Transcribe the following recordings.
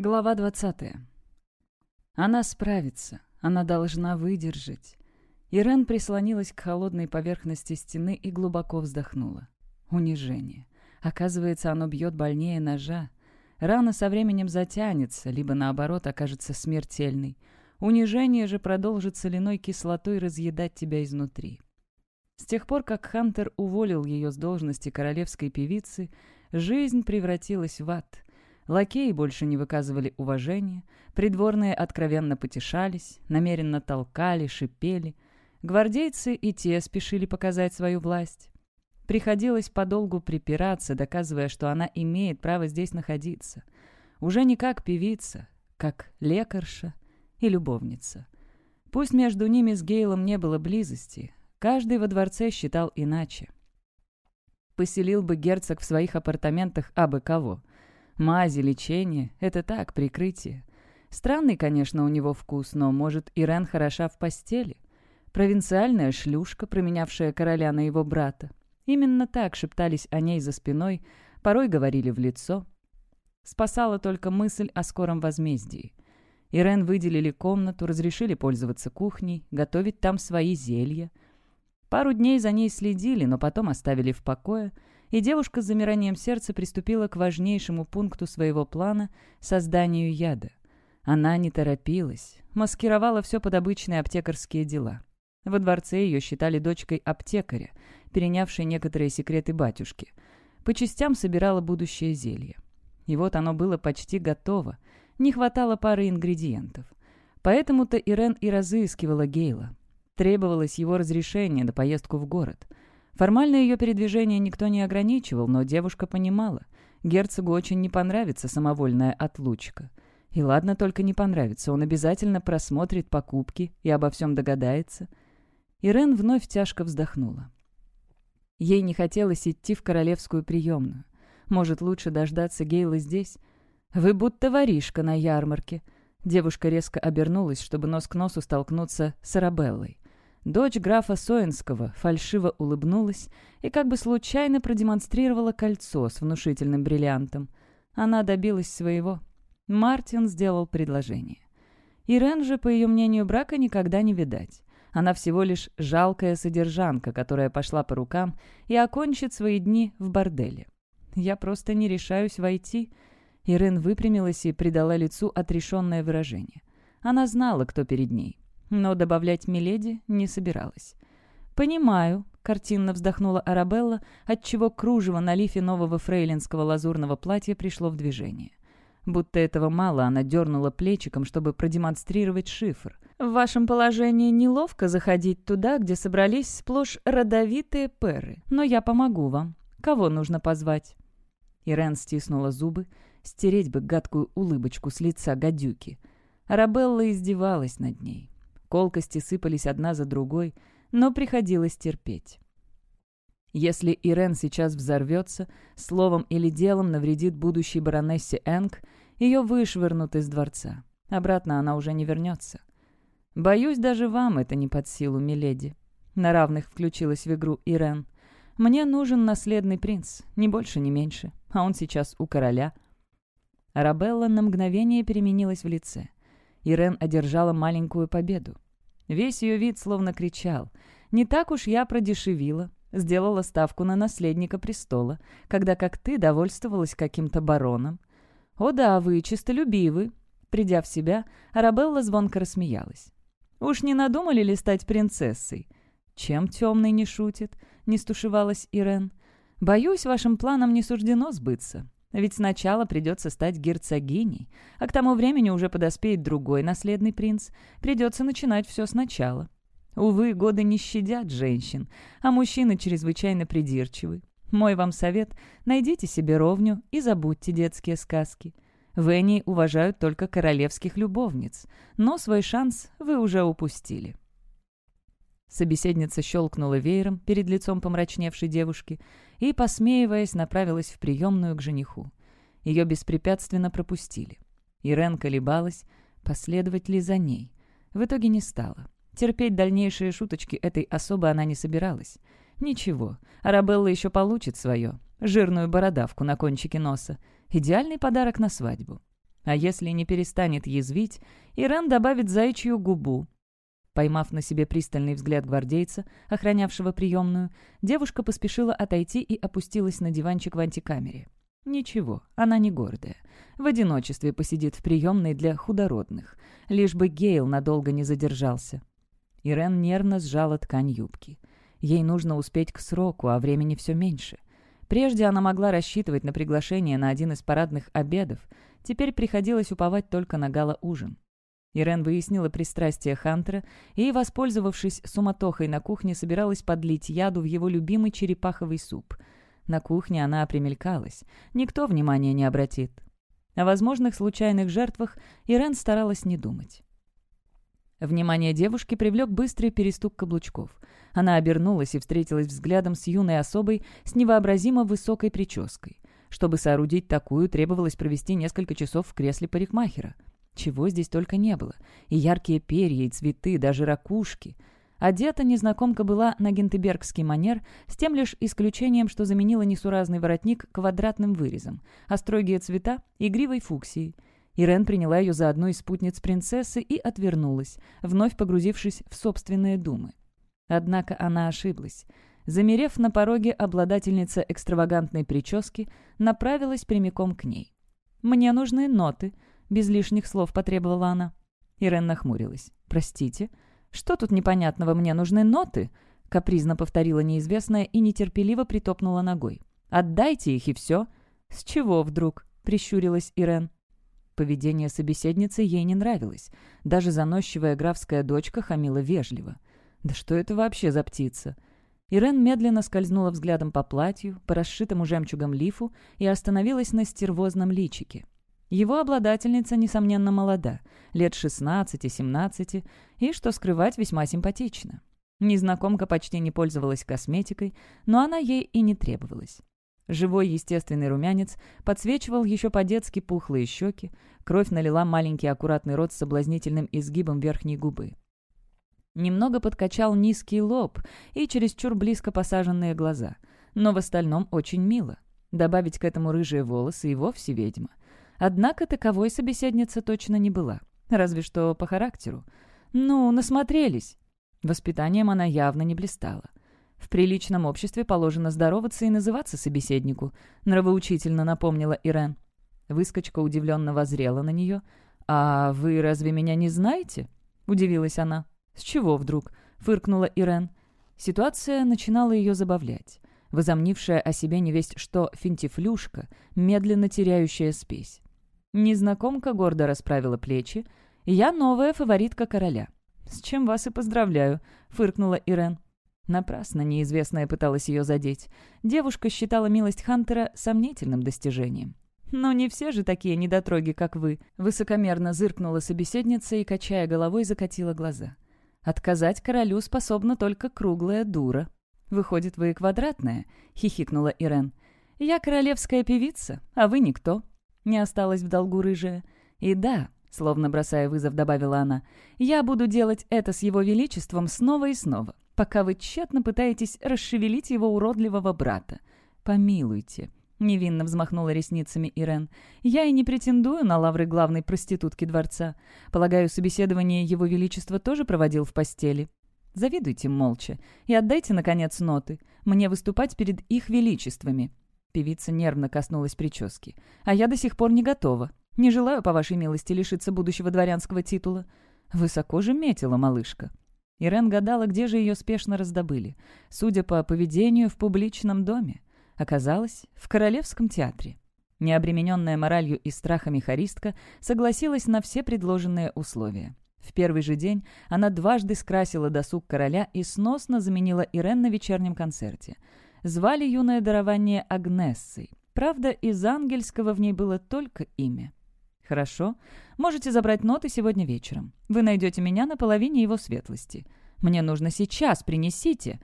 Глава 20. Она справится, она должна выдержать. Ирен прислонилась к холодной поверхности стены и глубоко вздохнула. Унижение. Оказывается, оно бьет больнее ножа. Рана со временем затянется, либо наоборот окажется смертельной. Унижение же продолжит соляной кислотой разъедать тебя изнутри. С тех пор, как Хантер уволил ее с должности королевской певицы, жизнь превратилась в ад — Лакеи больше не выказывали уважения, придворные откровенно потешались, намеренно толкали, шипели. Гвардейцы и те спешили показать свою власть. Приходилось подолгу припираться, доказывая, что она имеет право здесь находиться. Уже не как певица, как лекарша и любовница. Пусть между ними с Гейлом не было близости, каждый во дворце считал иначе. Поселил бы герцог в своих апартаментах абы кого. Мази, лечение — это так, прикрытие. Странный, конечно, у него вкус, но, может, Ирен хороша в постели? Провинциальная шлюшка, променявшая короля на его брата. Именно так шептались о ней за спиной, порой говорили в лицо. Спасала только мысль о скором возмездии. Ирен выделили комнату, разрешили пользоваться кухней, готовить там свои зелья. Пару дней за ней следили, но потом оставили в покое — и девушка с замиранием сердца приступила к важнейшему пункту своего плана — созданию яда. Она не торопилась, маскировала все под обычные аптекарские дела. Во дворце ее считали дочкой аптекаря, перенявшей некоторые секреты батюшки. По частям собирала будущее зелье. И вот оно было почти готово, не хватало пары ингредиентов. Поэтому-то Ирен и разыскивала Гейла. Требовалось его разрешение на поездку в город — Формально ее передвижение никто не ограничивал, но девушка понимала, герцогу очень не понравится самовольная отлучка. И ладно только не понравится, он обязательно просмотрит покупки и обо всем догадается. Ирен вновь тяжко вздохнула. Ей не хотелось идти в королевскую приемную. Может, лучше дождаться Гейла здесь? «Вы будто воришка на ярмарке». Девушка резко обернулась, чтобы нос к носу столкнуться с Арабеллой. Дочь графа Соинского фальшиво улыбнулась и как бы случайно продемонстрировала кольцо с внушительным бриллиантом. Она добилась своего. Мартин сделал предложение. Ирен же, по ее мнению, брака никогда не видать. Она всего лишь жалкая содержанка, которая пошла по рукам и окончит свои дни в борделе. Я просто не решаюсь войти. Ирен выпрямилась и придала лицу отрешенное выражение. Она знала, кто перед ней но добавлять Миледи не собиралась. «Понимаю», — картинно вздохнула Арабелла, отчего кружево на лифе нового фрейлинского лазурного платья пришло в движение. Будто этого мало, она дернула плечиком, чтобы продемонстрировать шифр. «В вашем положении неловко заходить туда, где собрались сплошь родовитые перы, но я помогу вам. Кого нужно позвать?» Ирен стиснула зубы, стереть бы гадкую улыбочку с лица гадюки. Арабелла издевалась над ней. Колкости сыпались одна за другой, но приходилось терпеть. Если Ирен сейчас взорвется, словом или делом навредит будущей баронессе Энг, ее вышвырнут из дворца. Обратно она уже не вернется. «Боюсь, даже вам это не под силу, миледи». На равных включилась в игру Ирен. «Мне нужен наследный принц, ни больше, ни меньше, а он сейчас у короля». Арабелла на мгновение переменилась в лице. Ирен одержала маленькую победу. Весь ее вид словно кричал. «Не так уж я продешевила, сделала ставку на наследника престола, когда как ты довольствовалась каким-то бароном. О да, вы чистолюбивы». Придя в себя, Арабелла звонко рассмеялась. «Уж не надумали ли стать принцессой?» «Чем темный не шутит?» — не стушевалась Ирен. «Боюсь, вашим планам не суждено сбыться. Ведь сначала придется стать герцогиней, а к тому времени уже подоспеет другой наследный принц. Придется начинать все сначала. Увы, годы не щадят женщин, а мужчины чрезвычайно придирчивы. Мой вам совет – найдите себе ровню и забудьте детские сказки. В Энни уважают только королевских любовниц, но свой шанс вы уже упустили. Собеседница щелкнула веером перед лицом помрачневшей девушки и, посмеиваясь, направилась в приемную к жениху. Ее беспрепятственно пропустили. Ирен колебалась, последовать ли за ней. В итоге не стала. Терпеть дальнейшие шуточки этой особы она не собиралась. Ничего, Арабелла еще получит свое. Жирную бородавку на кончике носа. Идеальный подарок на свадьбу. А если не перестанет язвить, Ирен добавит заячью губу. Поймав на себе пристальный взгляд гвардейца, охранявшего приемную, девушка поспешила отойти и опустилась на диванчик в антикамере. Ничего, она не гордая. В одиночестве посидит в приемной для худородных, лишь бы Гейл надолго не задержался. Ирен нервно сжала ткань юбки. Ей нужно успеть к сроку, а времени все меньше. Прежде она могла рассчитывать на приглашение на один из парадных обедов, теперь приходилось уповать только на гала-ужин. Ирен выяснила пристрастие Хантера и, воспользовавшись суматохой на кухне, собиралась подлить яду в его любимый черепаховый суп. На кухне она примелькалась, никто внимания не обратит. О возможных случайных жертвах Ирен старалась не думать. Внимание девушки привлек быстрый перестук каблучков. Она обернулась и встретилась взглядом с юной особой с невообразимо высокой прической. Чтобы соорудить такую, требовалось провести несколько часов в кресле парикмахера. Чего здесь только не было. И яркие перья, и цветы, даже ракушки. Одета незнакомка была на гентебергский манер, с тем лишь исключением, что заменила несуразный воротник квадратным вырезом, а строгие цвета — игривой фуксией — Ирен приняла ее за одну из спутниц принцессы и отвернулась, вновь погрузившись в собственные думы. Однако она ошиблась. Замерев на пороге, обладательница экстравагантной прически направилась прямиком к ней. «Мне нужны ноты», — без лишних слов потребовала она. Ирен нахмурилась. «Простите, что тут непонятного? Мне нужны ноты?» — капризно повторила неизвестная и нетерпеливо притопнула ногой. «Отдайте их, и все». «С чего вдруг?» — прищурилась Ирен. Поведение собеседницы ей не нравилось. Даже заносчивая графская дочка хамила вежливо. «Да что это вообще за птица?» Ирен медленно скользнула взглядом по платью, по расшитому жемчугом лифу и остановилась на стервозном личике. Его обладательница, несомненно, молода, лет 16-17, и, что скрывать, весьма симпатична. Незнакомка почти не пользовалась косметикой, но она ей и не требовалась. Живой естественный румянец подсвечивал еще по-детски пухлые щеки, кровь налила маленький аккуратный рот с соблазнительным изгибом верхней губы. Немного подкачал низкий лоб и чересчур близко посаженные глаза, но в остальном очень мило. Добавить к этому рыжие волосы и вовсе ведьма. Однако таковой собеседница точно не была, разве что по характеру. Ну, насмотрелись. Воспитанием она явно не блистала. В приличном обществе положено здороваться и называться собеседнику», — нравоучительно напомнила Ирен. Выскочка удивленно возрела на нее. «А вы разве меня не знаете?» — удивилась она. «С чего вдруг?» — фыркнула Ирен. Ситуация начинала ее забавлять. Возомнившая о себе невесть что финтифлюшка, медленно теряющая спесь. Незнакомка гордо расправила плечи. «Я новая фаворитка короля». «С чем вас и поздравляю», — фыркнула Ирен. Напрасно неизвестная пыталась ее задеть. Девушка считала милость Хантера сомнительным достижением. «Но не все же такие недотроги, как вы», — высокомерно зыркнула собеседница и, качая головой, закатила глаза. «Отказать королю способна только круглая дура». «Выходит, вы квадратная?» — хихикнула Ирен. «Я королевская певица, а вы никто». Не осталась в долгу рыжая. «И да», — словно бросая вызов, добавила она, «я буду делать это с его величеством снова и снова пока вы тщетно пытаетесь расшевелить его уродливого брата. Помилуйте». Невинно взмахнула ресницами Ирен. «Я и не претендую на лавры главной проститутки дворца. Полагаю, собеседование Его Величества тоже проводил в постели. Завидуйте молча и отдайте, наконец, ноты. Мне выступать перед их величествами». Певица нервно коснулась прически. «А я до сих пор не готова. Не желаю, по вашей милости, лишиться будущего дворянского титула». «Высоко же метила, малышка». Ирен гадала, где же ее спешно раздобыли. Судя по поведению, в публичном доме. Оказалось, в Королевском театре. Необремененная моралью и страхами харистка согласилась на все предложенные условия. В первый же день она дважды скрасила досуг короля и сносно заменила Ирен на вечернем концерте. Звали юное дарование Агнессой. Правда, из ангельского в ней было только имя. «Хорошо. Можете забрать ноты сегодня вечером. Вы найдете меня на половине его светлости. Мне нужно сейчас, принесите!»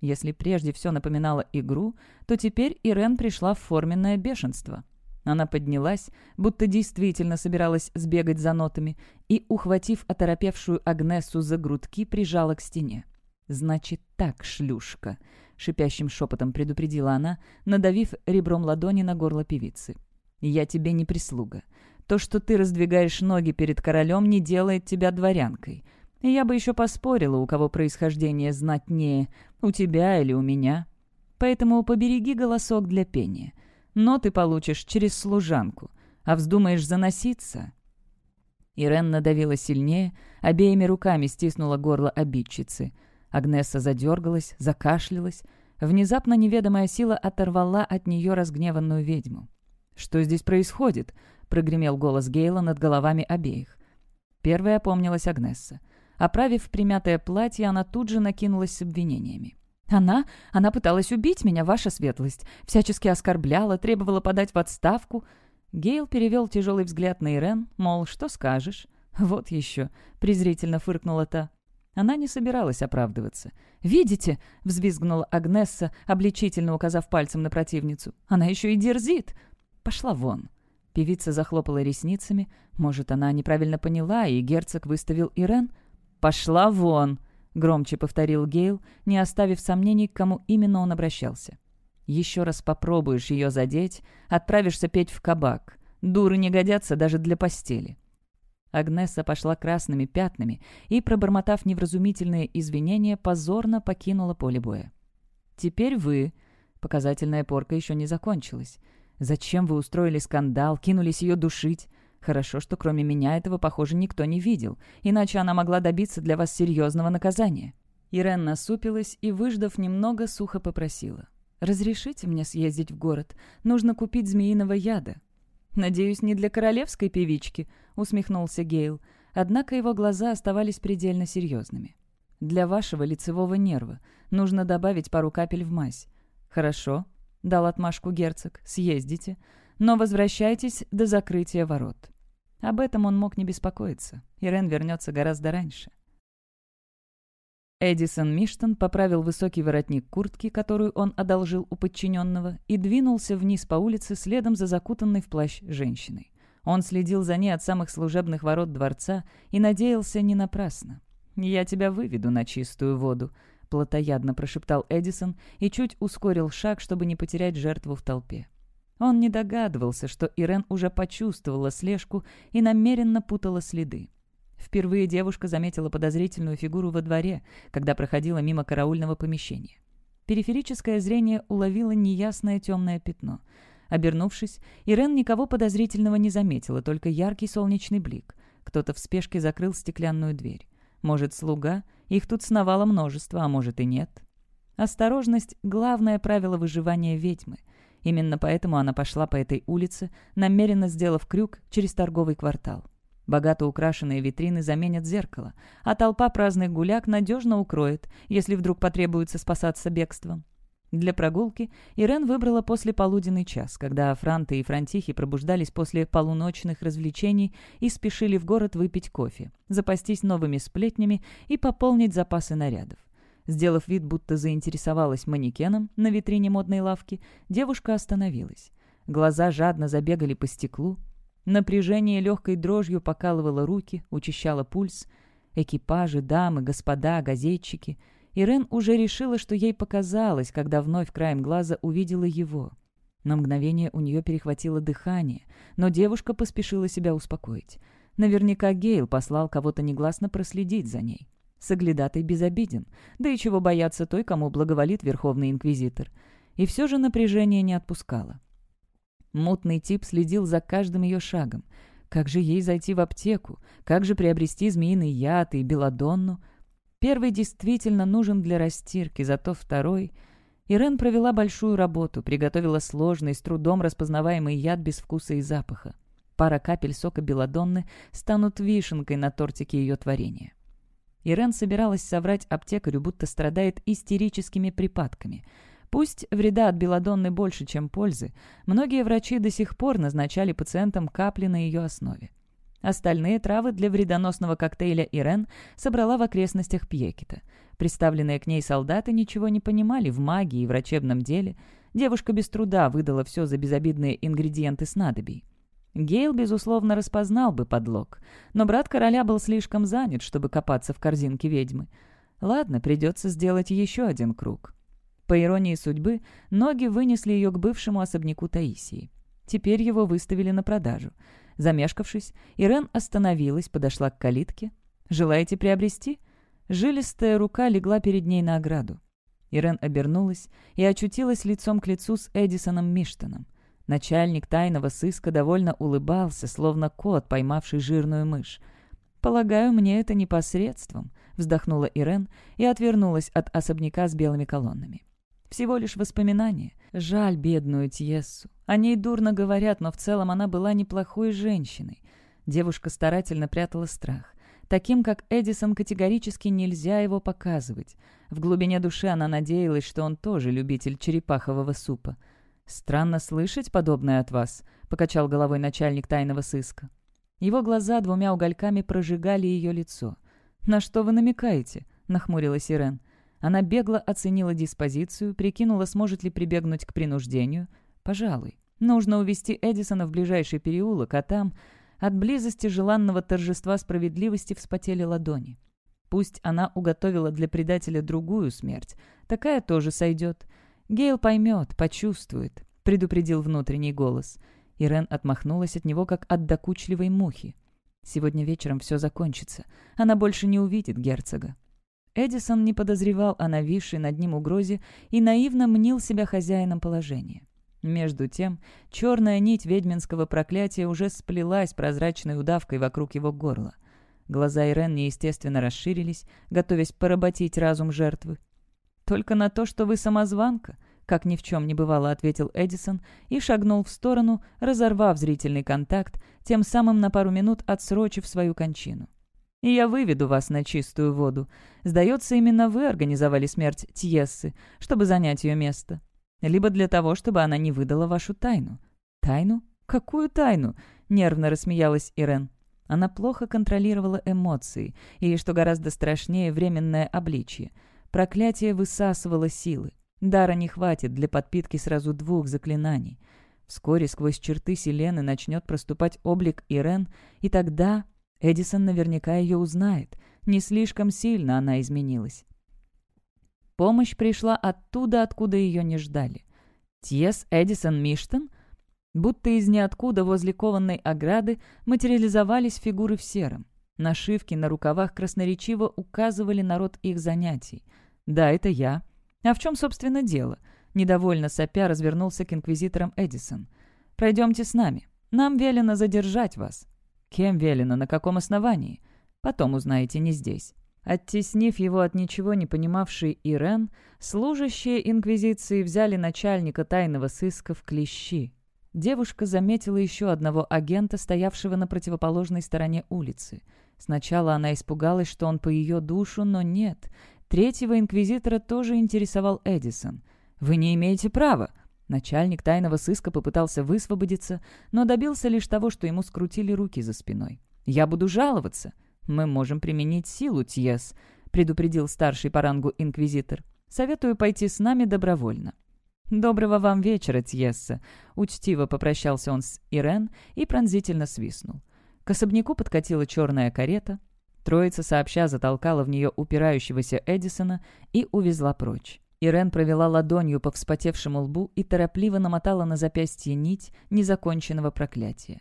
Если прежде все напоминало игру, то теперь Ирен пришла в форменное бешенство. Она поднялась, будто действительно собиралась сбегать за нотами, и, ухватив оторопевшую Агнесу за грудки, прижала к стене. «Значит так, шлюшка!» — шипящим шепотом предупредила она, надавив ребром ладони на горло певицы. «Я тебе не прислуга. То, что ты раздвигаешь ноги перед королем, не делает тебя дворянкой. Я бы еще поспорила, у кого происхождение знатнее, у тебя или у меня. Поэтому побереги голосок для пения. Но ты получишь через служанку, а вздумаешь заноситься...» Ирен надавила сильнее, обеими руками стиснула горло обидчицы. Агнесса задергалась, закашлялась. Внезапно неведомая сила оторвала от нее разгневанную ведьму. «Что здесь происходит?» — прогремел голос Гейла над головами обеих. Первая опомнилась Агнесса. Оправив примятое платье, она тут же накинулась с обвинениями. «Она? Она пыталась убить меня, ваша светлость. Всячески оскорбляла, требовала подать в отставку». Гейл перевел тяжелый взгляд на Ирен, мол, что скажешь? «Вот еще», — презрительно фыркнула та. Она не собиралась оправдываться. «Видите?» — взвизгнула Агнесса, обличительно указав пальцем на противницу. «Она еще и дерзит!» «Пошла вон!» Певица захлопала ресницами. Может, она неправильно поняла, и герцог выставил Ирен? «Пошла вон!» — громче повторил Гейл, не оставив сомнений, к кому именно он обращался. «Еще раз попробуешь ее задеть, отправишься петь в кабак. Дуры не годятся даже для постели». Агнеса пошла красными пятнами и, пробормотав невразумительные извинения, позорно покинула поле боя. «Теперь вы...» Показательная порка еще не закончилась. «Зачем вы устроили скандал, кинулись ее душить? Хорошо, что кроме меня этого, похоже, никто не видел, иначе она могла добиться для вас серьезного наказания». Ирен насупилась и, выждав немного, сухо попросила. «Разрешите мне съездить в город? Нужно купить змеиного яда». «Надеюсь, не для королевской певички», — усмехнулся Гейл. Однако его глаза оставались предельно серьезными. «Для вашего лицевого нерва. Нужно добавить пару капель в мазь». «Хорошо», — дал отмашку герцог. «Съездите. Но возвращайтесь до закрытия ворот». Об этом он мог не беспокоиться. Ирен вернется гораздо раньше. Эдисон Миштон поправил высокий воротник куртки, которую он одолжил у подчиненного, и двинулся вниз по улице следом за закутанной в плащ женщиной. Он следил за ней от самых служебных ворот дворца и надеялся не напрасно. «Я тебя выведу на чистую воду», — плотоядно прошептал Эдисон и чуть ускорил шаг, чтобы не потерять жертву в толпе. Он не догадывался, что Ирен уже почувствовала слежку и намеренно путала следы. Впервые девушка заметила подозрительную фигуру во дворе, когда проходила мимо караульного помещения. Периферическое зрение уловило неясное темное пятно. Обернувшись, Ирен никого подозрительного не заметила, только яркий солнечный блик. Кто-то в спешке закрыл стеклянную дверь. Может, слуга? Их тут сновало множество, а может и нет. Осторожность — главное правило выживания ведьмы — Именно поэтому она пошла по этой улице, намеренно сделав крюк через торговый квартал. Богато украшенные витрины заменят зеркало, а толпа праздных гуляк надежно укроет, если вдруг потребуется спасаться бегством. Для прогулки Ирен выбрала после полуденный час, когда Франты и Франтихи пробуждались после полуночных развлечений и спешили в город выпить кофе, запастись новыми сплетнями и пополнить запасы нарядов. Сделав вид, будто заинтересовалась манекеном на витрине модной лавки, девушка остановилась. Глаза жадно забегали по стеклу. Напряжение легкой дрожью покалывало руки, учащало пульс. Экипажи, дамы, господа, газетчики. Ирен уже решила, что ей показалось, когда вновь краем глаза увидела его. На мгновение у нее перехватило дыхание, но девушка поспешила себя успокоить. Наверняка Гейл послал кого-то негласно проследить за ней. Соглядатый безобиден, да и чего бояться той, кому благоволит Верховный Инквизитор. И все же напряжение не отпускало. Мутный тип следил за каждым ее шагом. Как же ей зайти в аптеку? Как же приобрести змеиный яд и белодонну? Первый действительно нужен для растирки, зато второй... Ирен провела большую работу, приготовила сложный, с трудом распознаваемый яд без вкуса и запаха. Пара капель сока белодонны станут вишенкой на тортике ее творения. Ирен собиралась соврать аптекарю, будто страдает истерическими припадками. Пусть вреда от белодонны больше, чем пользы, многие врачи до сих пор назначали пациентам капли на ее основе. Остальные травы для вредоносного коктейля Ирен собрала в окрестностях Пьекета. Представленные к ней солдаты ничего не понимали в магии и врачебном деле. Девушка без труда выдала все за безобидные ингредиенты снадобий. Гейл, безусловно, распознал бы подлог, но брат короля был слишком занят, чтобы копаться в корзинке ведьмы. Ладно, придется сделать еще один круг. По иронии судьбы, ноги вынесли ее к бывшему особняку Таисии. Теперь его выставили на продажу. Замешкавшись, Ирен остановилась, подошла к калитке. «Желаете приобрести?» Жилистая рука легла перед ней на ограду. Ирен обернулась и очутилась лицом к лицу с Эдисоном Миштоном. Начальник тайного сыска довольно улыбался, словно кот, поймавший жирную мышь. «Полагаю, мне это непосредством», — вздохнула Ирен и отвернулась от особняка с белыми колоннами. «Всего лишь воспоминания. Жаль бедную Тьессу. О ней дурно говорят, но в целом она была неплохой женщиной». Девушка старательно прятала страх. Таким, как Эдисон, категорически нельзя его показывать. В глубине души она надеялась, что он тоже любитель черепахового супа. «Странно слышать подобное от вас», — покачал головой начальник тайного сыска. Его глаза двумя угольками прожигали ее лицо. «На что вы намекаете?» — нахмурилась Ирен. Она бегло оценила диспозицию, прикинула, сможет ли прибегнуть к принуждению. «Пожалуй. Нужно увести Эдисона в ближайший переулок, а там...» От близости желанного торжества справедливости вспотели ладони. Пусть она уготовила для предателя другую смерть. Такая тоже сойдет. Гейл поймет, почувствует, предупредил внутренний голос. Ирен отмахнулась от него, как от докучливой мухи. Сегодня вечером все закончится. Она больше не увидит герцога. Эдисон не подозревал о нависшей над ним угрозе и наивно мнил себя хозяином положения. Между тем, черная нить ведьминского проклятия уже сплелась прозрачной удавкой вокруг его горла. Глаза Ирен неестественно расширились, готовясь поработить разум жертвы. «Только на то, что вы самозванка», — как ни в чем не бывало, ответил Эдисон и шагнул в сторону, разорвав зрительный контакт, тем самым на пару минут отсрочив свою кончину. «И я выведу вас на чистую воду. Сдается, именно вы организовали смерть Тьессы, чтобы занять ее место либо для того, чтобы она не выдала вашу тайну». «Тайну? Какую тайну?» — нервно рассмеялась Ирен. Она плохо контролировала эмоции, и, что гораздо страшнее, временное обличье. Проклятие высасывало силы. Дара не хватит для подпитки сразу двух заклинаний. Вскоре сквозь черты Селены начнет проступать облик Ирен, и тогда Эдисон наверняка ее узнает. Не слишком сильно она изменилась. Помощь пришла оттуда, откуда ее не ждали. Тьес Эдисон Миштон? Будто из ниоткуда возле кованной ограды материализовались фигуры в сером. Нашивки на рукавах красноречиво указывали народ их занятий. «Да, это я. А в чем, собственно, дело?» Недовольно сопя развернулся к инквизиторам Эдисон. «Пройдемте с нами. Нам велено задержать вас». «Кем велено? На каком основании?» «Потом узнаете не здесь». Оттеснив его от ничего не понимавшей Ирен, служащие Инквизиции взяли начальника тайного сыска в клещи. Девушка заметила еще одного агента, стоявшего на противоположной стороне улицы. Сначала она испугалась, что он по ее душу, но нет. Третьего инквизитора тоже интересовал Эдисон. «Вы не имеете права!» Начальник тайного сыска попытался высвободиться, но добился лишь того, что ему скрутили руки за спиной. «Я буду жаловаться!» «Мы можем применить силу, Тьес», — предупредил старший по рангу инквизитор. «Советую пойти с нами добровольно». «Доброго вам вечера, Тьесса!» — учтиво попрощался он с Ирен и пронзительно свистнул. К особняку подкатила черная карета. Троица сообща затолкала в нее упирающегося Эдисона и увезла прочь. Ирен провела ладонью по вспотевшему лбу и торопливо намотала на запястье нить незаконченного проклятия.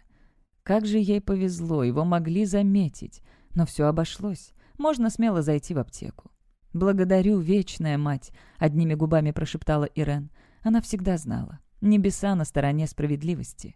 Как же ей повезло, его могли заметить. Но все обошлось. Можно смело зайти в аптеку. «Благодарю, вечная мать», — одними губами прошептала Ирен. Она всегда знала. Небеса на стороне справедливости.